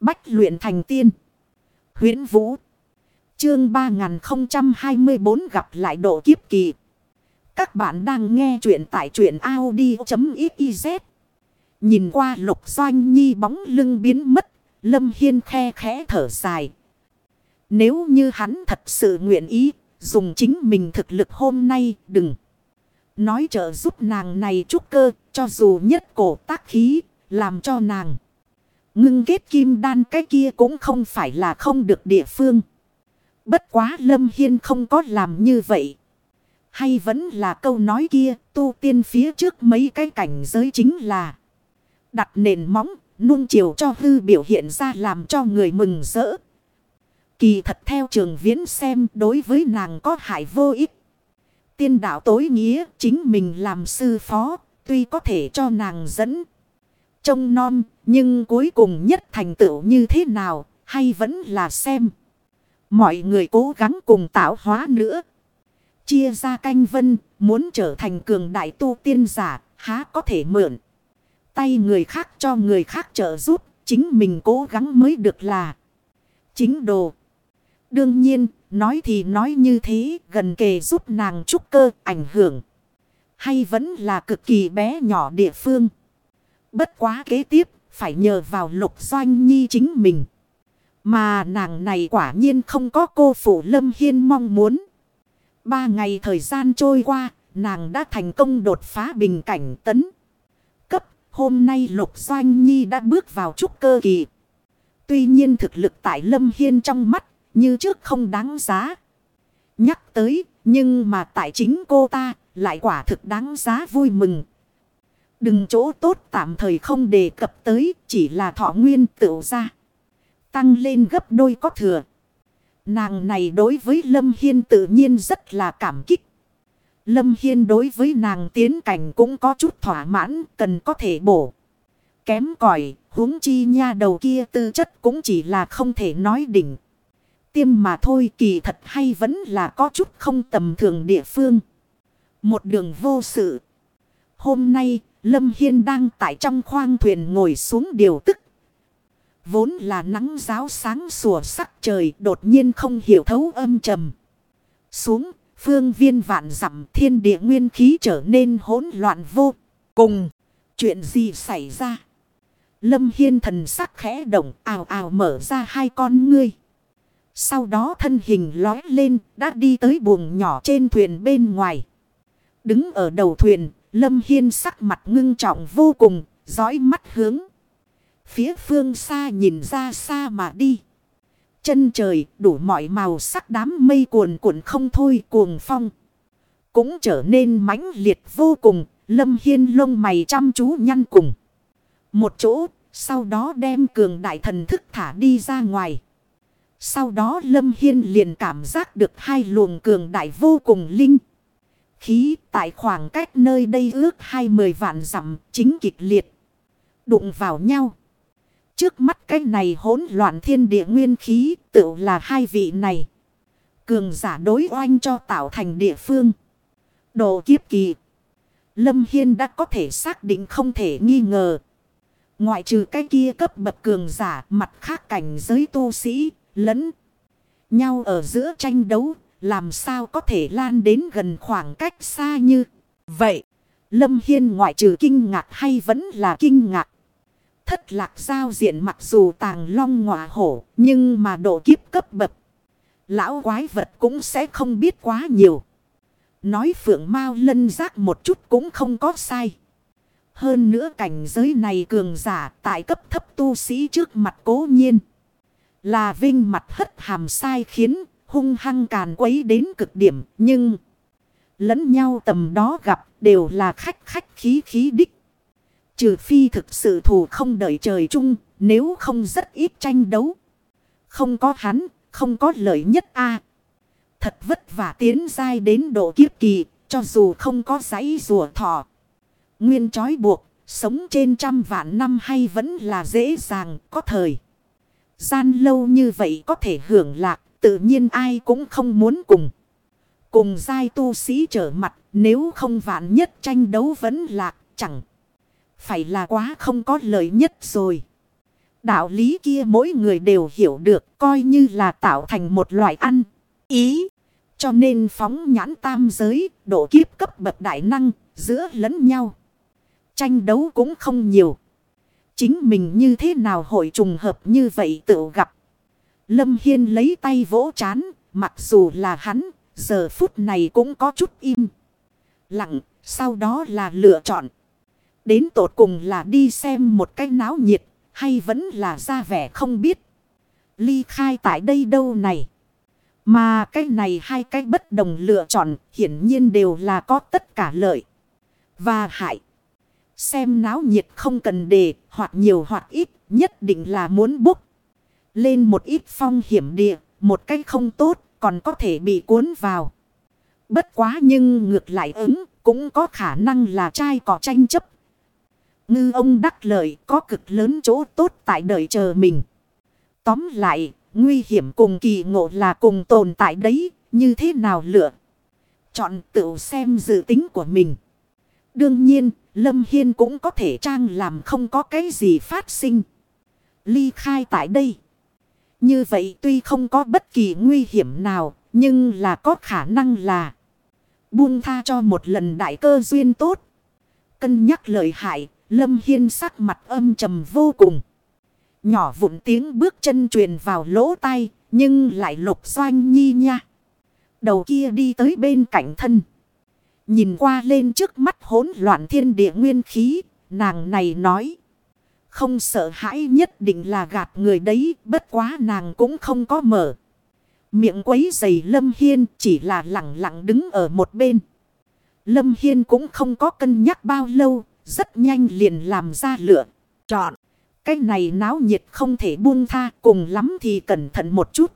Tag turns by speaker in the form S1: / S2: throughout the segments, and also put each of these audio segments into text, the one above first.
S1: Bách luyện thành tiên. huyễn Vũ. Chương 3024 gặp lại độ kiếp kỳ. Các bạn đang nghe truyện tại truyện Audi.xyz. Nhìn qua lục doanh nhi bóng lưng biến mất. Lâm Hiên khe khẽ thở dài. Nếu như hắn thật sự nguyện ý. Dùng chính mình thực lực hôm nay, đừng. Nói trợ giúp nàng này trúc cơ. Cho dù nhất cổ tác khí. Làm cho nàng. Ngưng kết kim đan cái kia cũng không phải là không được địa phương. Bất quá Lâm Hiên không có làm như vậy. Hay vẫn là câu nói kia tu tiên phía trước mấy cái cảnh giới chính là. Đặt nền móng, nuông chiều cho hư biểu hiện ra làm cho người mừng rỡ. Kỳ thật theo trường viễn xem đối với nàng có hại vô ích. Tiên đạo tối nghĩa chính mình làm sư phó, tuy có thể cho nàng dẫn. Trông non, nhưng cuối cùng nhất thành tựu như thế nào, hay vẫn là xem. Mọi người cố gắng cùng tạo hóa nữa. Chia ra canh vân, muốn trở thành cường đại tu tiên giả, há có thể mượn. Tay người khác cho người khác trợ giúp, chính mình cố gắng mới được là chính đồ. Đương nhiên, nói thì nói như thế, gần kề giúp nàng trúc cơ ảnh hưởng. Hay vẫn là cực kỳ bé nhỏ địa phương. Bất quá kế tiếp, phải nhờ vào lục doanh nhi chính mình. Mà nàng này quả nhiên không có cô phụ Lâm Hiên mong muốn. Ba ngày thời gian trôi qua, nàng đã thành công đột phá bình cảnh tấn. Cấp, hôm nay Lục Doanh Nhi đã bước vào trúc cơ kỳ. Tuy nhiên thực lực tại Lâm Hiên trong mắt, như trước không đáng giá. Nhắc tới, nhưng mà tại chính cô ta, lại quả thực đáng giá vui mừng. Đừng chỗ tốt tạm thời không đề cập tới, chỉ là thọ nguyên tựu ra. Tăng lên gấp đôi có thừa. Nàng này đối với Lâm Hiên tự nhiên rất là cảm kích. Lâm Hiên đối với nàng tiến cảnh cũng có chút thỏa mãn, cần có thể bổ. Kém cỏi huống chi nha đầu kia tư chất cũng chỉ là không thể nói đỉnh. Tiêm mà thôi kỳ thật hay vẫn là có chút không tầm thường địa phương. Một đường vô sự. Hôm nay, Lâm Hiên đang tại trong khoang thuyền ngồi xuống điều tức. Vốn là nắng giáo sáng sủa sắc trời đột nhiên không hiểu thấu âm trầm. Xuống, phương viên vạn dặm thiên địa nguyên khí trở nên hỗn loạn vô cùng. Chuyện gì xảy ra? Lâm Hiên thần sắc khẽ động ào ào mở ra hai con ngươi. Sau đó thân hình lói lên đã đi tới buồng nhỏ trên thuyền bên ngoài. Đứng ở đầu thuyền, Lâm Hiên sắc mặt ngưng trọng vô cùng, dõi mắt hướng. Phía phương xa nhìn ra xa mà đi. Chân trời đủ mọi màu sắc đám mây cuồn cuộn không thôi cuồng phong. Cũng trở nên mãnh liệt vô cùng. Lâm Hiên lông mày chăm chú nhăn cùng. Một chỗ sau đó đem cường đại thần thức thả đi ra ngoài. Sau đó Lâm Hiên liền cảm giác được hai luồng cường đại vô cùng linh. Khí tại khoảng cách nơi đây ước hai mười vạn dặm chính kịch liệt. Đụng vào nhau. Trước mắt cái này hỗn loạn thiên địa nguyên khí tự là hai vị này. Cường giả đối oanh cho tạo thành địa phương. Độ kiếp kỳ. Lâm Hiên đã có thể xác định không thể nghi ngờ. Ngoại trừ cái kia cấp bậc cường giả, mặt khác cảnh giới tu sĩ, lẫn nhau ở giữa tranh đấu. Làm sao có thể lan đến gần khoảng cách xa như vậy. Lâm Hiên ngoại trừ kinh ngạc hay vẫn là kinh ngạc. Thất lạc giao diện mặc dù tàng long ngọa hổ, nhưng mà độ kiếp cấp bậc. Lão quái vật cũng sẽ không biết quá nhiều. Nói phượng mau lân giác một chút cũng không có sai. Hơn nữa cảnh giới này cường giả tại cấp thấp tu sĩ trước mặt cố nhiên. Là vinh mặt hất hàm sai khiến hung hăng càn quấy đến cực điểm. Nhưng lẫn nhau tầm đó gặp đều là khách khách khí khí đích. Trừ phi thực sự thù không đợi trời chung, nếu không rất ít tranh đấu. Không có hắn, không có lợi nhất a Thật vất vả tiến dai đến độ kiếp kỳ, cho dù không có giấy rùa thọ. Nguyên trói buộc, sống trên trăm vạn năm hay vẫn là dễ dàng, có thời. Gian lâu như vậy có thể hưởng lạc, tự nhiên ai cũng không muốn cùng. Cùng giai tu sĩ trở mặt, nếu không vạn nhất tranh đấu vẫn lạc, chẳng phải là quá không có lợi nhất rồi. Đạo lý kia mỗi người đều hiểu được coi như là tạo thành một loại ăn. Ý. Cho nên phóng nhãn tam giới, độ kiếp cấp bậc đại năng, giữa lẫn nhau. Tranh đấu cũng không nhiều. Chính mình như thế nào hội trùng hợp như vậy tự gặp. Lâm Hiên lấy tay vỗ chán, mặc dù là hắn, giờ phút này cũng có chút im. Lặng, sau đó là lựa chọn. Đến tột cùng là đi xem một cái náo nhiệt, hay vẫn là ra vẻ không biết. Ly khai tại đây đâu này. Mà cái này hai cái bất đồng lựa chọn hiển nhiên đều là có tất cả lợi và hại. Xem náo nhiệt không cần đề hoặc nhiều hoặc ít nhất định là muốn bốc. Lên một ít phong hiểm địa, một cách không tốt còn có thể bị cuốn vào. Bất quá nhưng ngược lại ứng cũng có khả năng là trai có tranh chấp. Ngư ông đắc lợi có cực lớn chỗ tốt tại đời chờ mình. Tóm lại, nguy hiểm cùng kỳ ngộ là cùng tồn tại đấy, như thế nào lựa. Chọn tự xem dự tính của mình. Đương nhiên, Lâm Hiên cũng có thể trang làm không có cái gì phát sinh. Ly khai tại đây. Như vậy tuy không có bất kỳ nguy hiểm nào, nhưng là có khả năng là buông tha cho một lần đại cơ duyên tốt. Cân nhắc lợi hại, Lâm Hiên sắc mặt âm trầm vô cùng. Nhỏ vụn tiếng bước chân truyền vào lỗ tai, nhưng lại lục doanh nhi nha. Đầu kia đi tới bên cạnh thân. Nhìn qua lên trước mắt hỗn loạn thiên địa nguyên khí, nàng này nói. Không sợ hãi nhất định là gạt người đấy, bất quá nàng cũng không có mở. Miệng quấy dày Lâm Hiên chỉ là lặng lặng đứng ở một bên. Lâm Hiên cũng không có cân nhắc bao lâu, rất nhanh liền làm ra lựa. Chọn. Cái này náo nhiệt không thể buông tha cùng lắm thì cẩn thận một chút.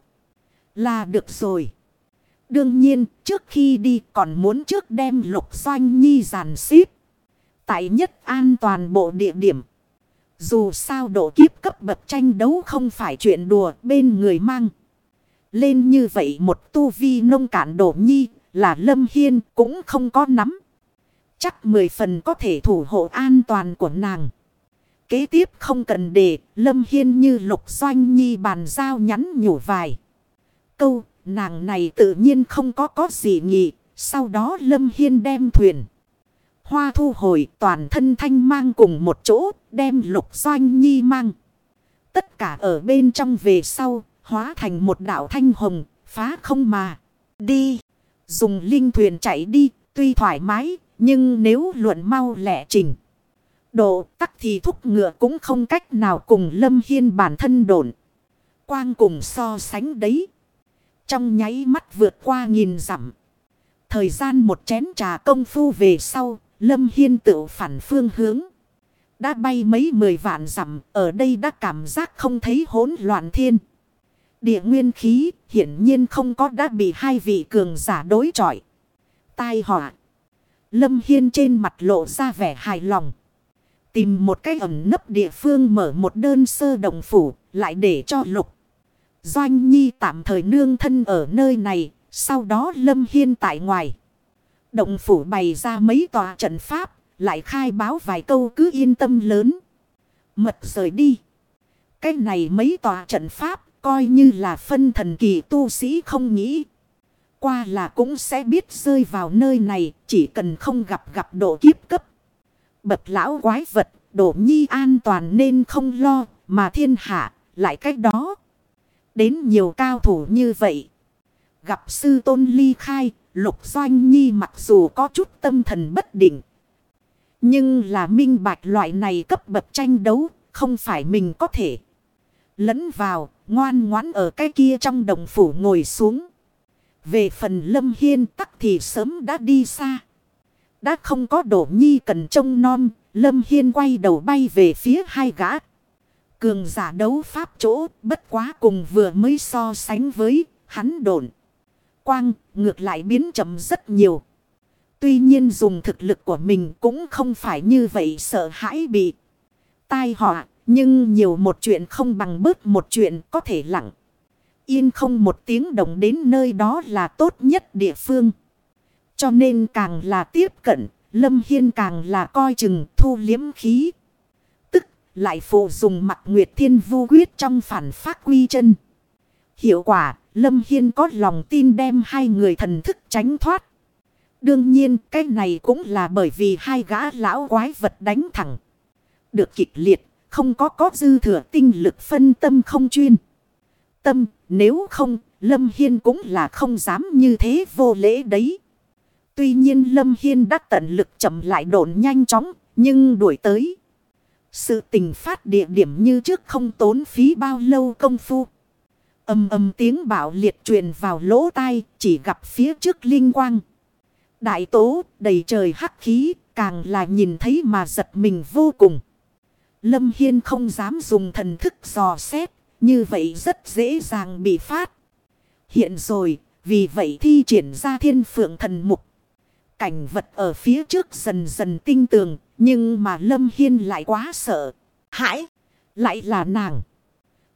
S1: Là được rồi. Đương nhiên trước khi đi còn muốn trước đem lục doanh nhi giàn xếp. Tại nhất an toàn bộ địa điểm. Dù sao độ kiếp cấp bậc tranh đấu không phải chuyện đùa bên người mang. Lên như vậy một tu vi nông cản đổ nhi là Lâm Hiên cũng không có nắm. Chắc mười phần có thể thủ hộ an toàn của nàng. Kế tiếp không cần để Lâm Hiên như lục doanh nhi bàn giao nhắn nhủ vài. Câu, nàng này tự nhiên không có có gì nghị Sau đó Lâm Hiên đem thuyền. Hoa thu hồi toàn thân thanh mang cùng một chỗ đem lục doanh nhi mang. Tất cả ở bên trong về sau hóa thành một đảo thanh hồng phá không mà. Đi. Dùng linh thuyền chạy đi tuy thoải mái nhưng nếu luận mau lẹ trình. Độ tắc thì thúc ngựa cũng không cách nào cùng Lâm Hiên bản thân đồn. Quang cùng so sánh đấy. Trong nháy mắt vượt qua nghìn dặm. Thời gian một chén trà công phu về sau, Lâm Hiên tự phản phương hướng. Đã bay mấy mười vạn dặm, ở đây đã cảm giác không thấy hỗn loạn thiên. Địa nguyên khí hiển nhiên không có đã bị hai vị cường giả đối chọi. Tai họa. Lâm Hiên trên mặt lộ ra vẻ hài lòng. Tìm một cái ẩm nấp địa phương mở một đơn sơ đồng phủ, lại để cho lục. Doanh Nhi tạm thời nương thân ở nơi này, sau đó Lâm Hiên tại ngoài. Động phủ bày ra mấy tòa trận pháp, lại khai báo vài câu cứ yên tâm lớn. Mật rời đi. Cái này mấy tòa trận pháp, coi như là phân thần kỳ tu sĩ không nghĩ. Qua là cũng sẽ biết rơi vào nơi này, chỉ cần không gặp gặp độ kiếp cấp. Bậc lão quái vật, độ nhi an toàn nên không lo, mà thiên hạ, lại cách đó. Đến nhiều cao thủ như vậy. Gặp sư tôn ly khai, lục doanh nhi mặc dù có chút tâm thần bất định. Nhưng là minh bạch loại này cấp bậc tranh đấu, không phải mình có thể. Lẫn vào, ngoan ngoãn ở cái kia trong đồng phủ ngồi xuống. Về phần lâm hiên tắc thì sớm đã đi xa. Đã không có đổ nhi cần trông non, lâm hiên quay đầu bay về phía hai gã. Cường giả đấu pháp chỗ bất quá cùng vừa mới so sánh với hắn đồn. Quang ngược lại biến chậm rất nhiều. Tuy nhiên dùng thực lực của mình cũng không phải như vậy sợ hãi bị tai họa. Nhưng nhiều một chuyện không bằng bớt một chuyện có thể lặng. Yên không một tiếng động đến nơi đó là tốt nhất địa phương. Cho nên càng là tiếp cận, Lâm Hiên càng là coi chừng thu liếm khí tức lại phụ dùng mặt Nguyệt Thiên Vu Quyết trong phản phát quy chân. Hiệu quả, Lâm Hiên có lòng tin đem hai người thần thức tránh thoát. Đương nhiên, cái này cũng là bởi vì hai gã lão quái vật đánh thẳng. Được kịch liệt, không có có dư thừa tinh lực phân tâm không chuyên. Tâm, nếu không, Lâm Hiên cũng là không dám như thế vô lễ đấy. Tuy nhiên Lâm Hiên đã tận lực chậm lại độn nhanh chóng, nhưng đuổi tới. Sự tình phát địa điểm như trước không tốn phí bao lâu công phu. Âm âm tiếng bảo liệt truyền vào lỗ tai, chỉ gặp phía trước linh quang. Đại tố, đầy trời hắc khí, càng là nhìn thấy mà giật mình vô cùng. Lâm Hiên không dám dùng thần thức dò xét, như vậy rất dễ dàng bị phát. Hiện rồi, vì vậy thi triển ra thiên phượng thần mục. Cảnh vật ở phía trước dần dần tinh tường, nhưng mà Lâm Hiên lại quá sợ. Hãi! Lại là nàng!